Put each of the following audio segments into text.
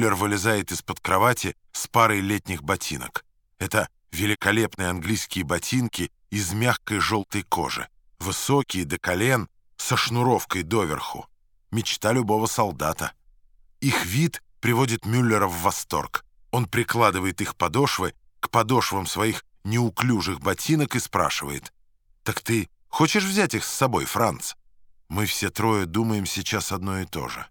Мюллер вылезает из-под кровати с парой летних ботинок. Это великолепные английские ботинки из мягкой желтой кожи, высокие до колен, со шнуровкой доверху. Мечта любого солдата. Их вид приводит Мюллера в восторг. Он прикладывает их подошвы к подошвам своих неуклюжих ботинок и спрашивает. «Так ты хочешь взять их с собой, Франц?» Мы все трое думаем сейчас одно и то же.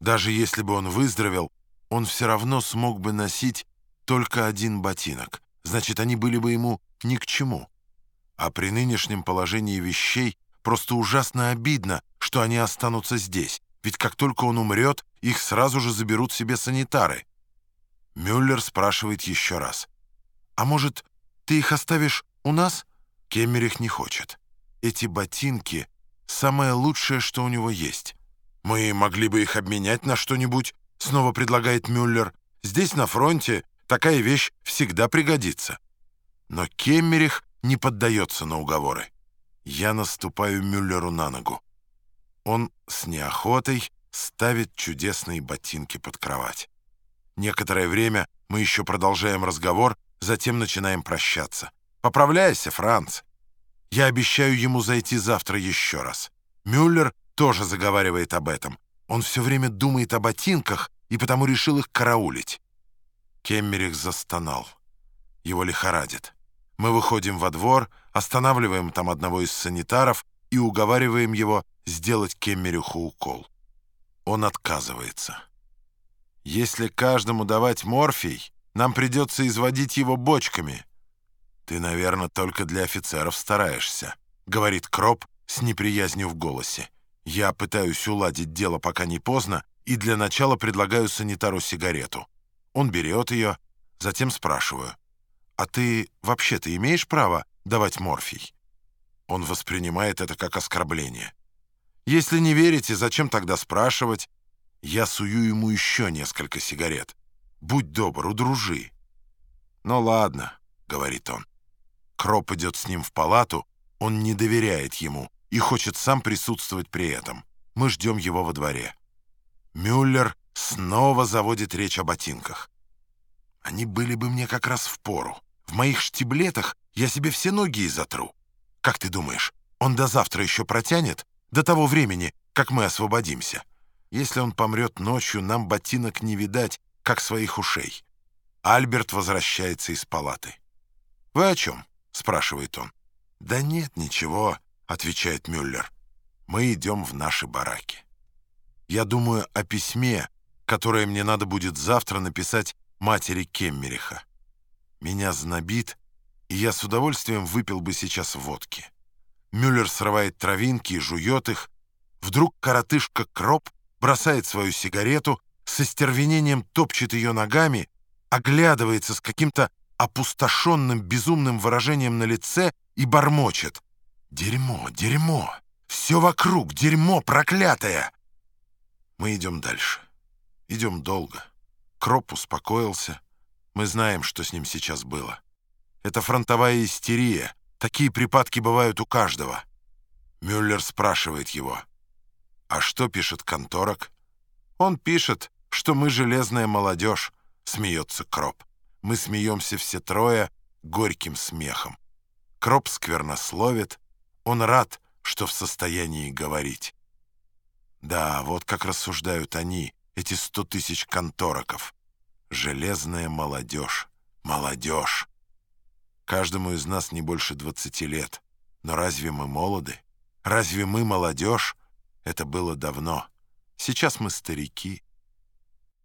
Даже если бы он выздоровел, он все равно смог бы носить только один ботинок. Значит, они были бы ему ни к чему. А при нынешнем положении вещей просто ужасно обидно, что они останутся здесь. Ведь как только он умрет, их сразу же заберут себе санитары. Мюллер спрашивает еще раз. «А может, ты их оставишь у нас?» Кеммерих не хочет. Эти ботинки — самое лучшее, что у него есть. «Мы могли бы их обменять на что-нибудь», — снова предлагает Мюллер. «Здесь, на фронте, такая вещь всегда пригодится». Но Кеммерих не поддается на уговоры. Я наступаю Мюллеру на ногу. Он с неохотой ставит чудесные ботинки под кровать. Некоторое время мы еще продолжаем разговор, затем начинаем прощаться. «Поправляйся, Франц!» Я обещаю ему зайти завтра еще раз. Мюллер тоже заговаривает об этом. Он все время думает о ботинках и потому решил их караулить. Кеммерих застонал. Его лихорадит. Мы выходим во двор, останавливаем там одного из санитаров и уговариваем его сделать Кеммерюху укол. Он отказывается. Если каждому давать морфий, нам придется изводить его бочками. Ты, наверное, только для офицеров стараешься, говорит Кроп с неприязнью в голосе. Я пытаюсь уладить дело, пока не поздно, и для начала предлагаю санитару сигарету. Он берет ее, затем спрашиваю. «А ты вообще-то имеешь право давать морфий?» Он воспринимает это как оскорбление. «Если не верите, зачем тогда спрашивать?» Я сую ему еще несколько сигарет. «Будь добр, удружи». «Ну ладно», — говорит он. Кроп идет с ним в палату, он не доверяет ему и хочет сам присутствовать при этом. Мы ждем его во дворе. Мюллер снова заводит речь о ботинках. Они были бы мне как раз в пору. В моих штиблетах я себе все ноги изотру. Как ты думаешь, он до завтра еще протянет? До того времени, как мы освободимся? Если он помрет ночью, нам ботинок не видать, как своих ушей. Альберт возвращается из палаты. «Вы о чем?» — спрашивает он. «Да нет, ничего», — отвечает Мюллер. «Мы идем в наши бараки. Я думаю о письме, которое мне надо будет завтра написать матери Кеммериха. Меня знобит, и я с удовольствием выпил бы сейчас водки. Мюллер срывает травинки и жует их. Вдруг коротышка Кроп бросает свою сигарету, со стервенением топчет ее ногами, оглядывается с каким-то опустошенным безумным выражением на лице и бормочет. «Дерьмо, дерьмо! Все вокруг дерьмо проклятое!» Мы идем дальше. Идем долго. Кроп успокоился. Мы знаем, что с ним сейчас было. Это фронтовая истерия. Такие припадки бывают у каждого. Мюллер спрашивает его. «А что пишет конторок?» «Он пишет, что мы железная молодежь», — смеется Кроп. Мы смеемся все трое горьким смехом. Кроп сквернословит. Он рад, что в состоянии говорить. Да, вот как рассуждают они, эти сто тысяч контороков. Железная молодежь. Молодежь. Каждому из нас не больше двадцати лет. Но разве мы молоды? Разве мы молодежь? Это было давно. Сейчас мы старики.